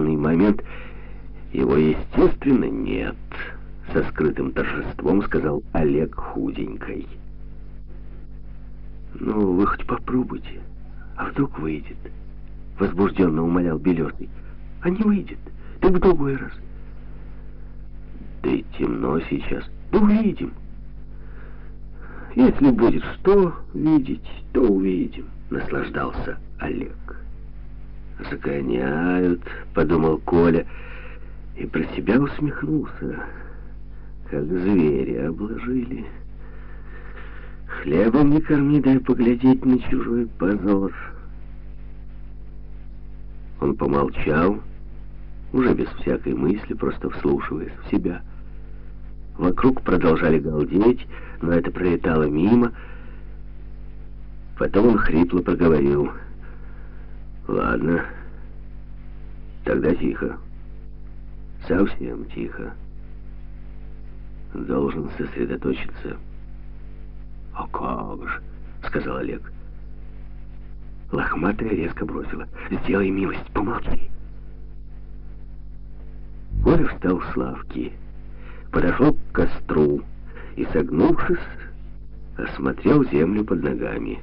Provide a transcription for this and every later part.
данный момент его, естественно, нет, со скрытым торжеством сказал Олег худенькой. Ну, вы хоть попробуйте, а вдруг выйдет, возбужденно умолял Белесый. А не выйдет, так в другой раз. Да и темно сейчас, ну увидим. Если будет что видеть, то увидим, наслаждался Олег. «Загоняют», — подумал Коля, и про себя усмехнулся, как звери обложили. Хлебом не корми, дай поглядеть на чужой позор. Он помолчал, уже без всякой мысли, просто вслушиваясь в себя. Вокруг продолжали галдеть, но это пролетало мимо. Потом он хрипло проговорил. «Ладно, тогда тихо. Совсем тихо. Должен сосредоточиться». «А как же?» — сказал Олег. Лохматая резко бросила. «Сделай милость, помолчи». Коля встал с лавки, подошел к костру и, согнувшись, осмотрел землю под ногами.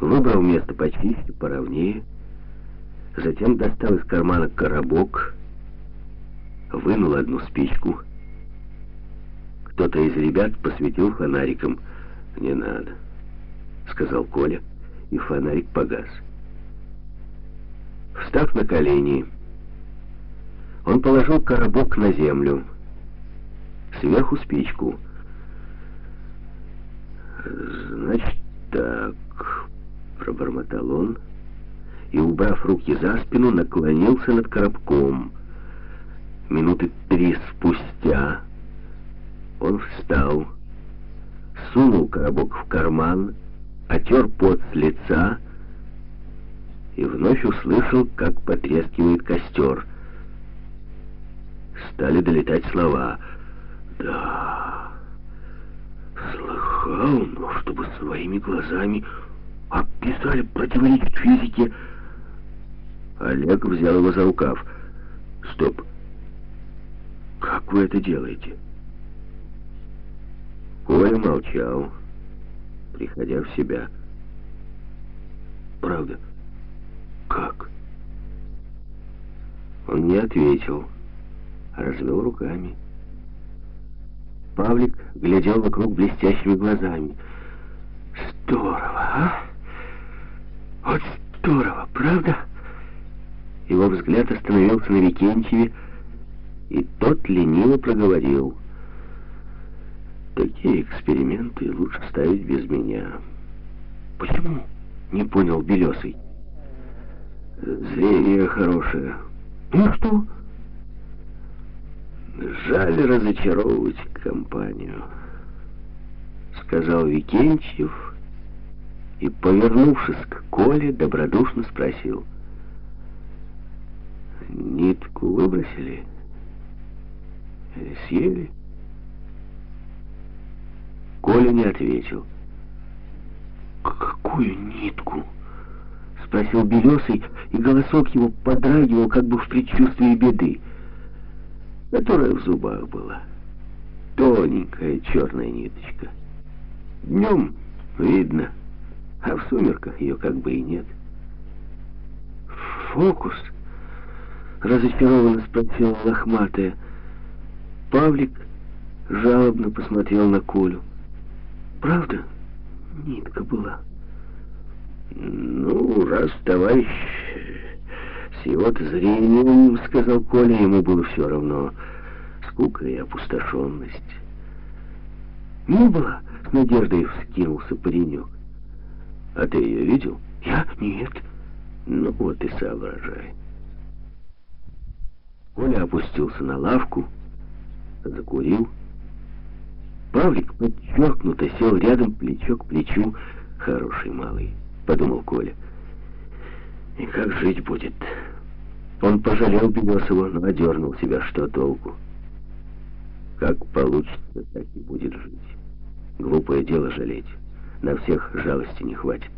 Выбрал место почище, поровнее, затем достал из кармана коробок, вынул одну спичку. Кто-то из ребят посветил фонариком. «Не надо», — сказал Коля, и фонарик погас. Встав на колени, он положил коробок на землю, сверху спичку. «Значит так», — пробормотал он, и, убрав руки за спину, наклонился над коробком. Минуты три спустя он встал, сунул коробок в карман, отер пот с лица и вновь услышал, как потрескивает костер — стали долетать слова. «Да, слыхал, но чтобы своими глазами описали противоречит физике». Олег взял его за рукав. «Стоп! Как вы это делаете?» Коля молчал, приходя в себя. «Правда? Как?» Он не ответил развел руками. Павлик глядел вокруг блестящими глазами. «Здорово, а? Здорово, правда?» Его взгляд остановился на Викентьеве, и тот лениво проговорил. «Такие эксперименты лучше ставить без меня». «Почему?» — не понял Белесый. «Зрение хорошее». «Ну что?» «Жаль разочаровывать компанию», — сказал Викентьев и, повернувшись к Коле, добродушно спросил. «Нитку выбросили? Съели?» Коля не ответил. «Какую нитку?» — спросил Белесый, и голосок его подрагивал, как бы в предчувствии беды которая в зубах была. Тоненькая черная ниточка. Днем видно, а в сумерках ее как бы и нет. «Фокус?» — разочарованно спросила лохматая. Павлик жалобно посмотрел на Колю. «Правда, нитка была?» «Ну, раз товарищ с его-то зрением, сказал Коля, ему было все равно. Скука и опустошенность. Не было, с надеждой вскинулся паренек. А ты ее видел? Я? Нет. Ну вот и соображай. Коля опустился на лавку, закурил. Павлик подчеркнуто сел рядом плечо к плечу. Хороший малый, подумал Коля. И как жить будет? Он пожалел Белесова, но одернул себя, что толку. Как получится, так и будет жить. Глупое дело жалеть. На всех жалости не хватит.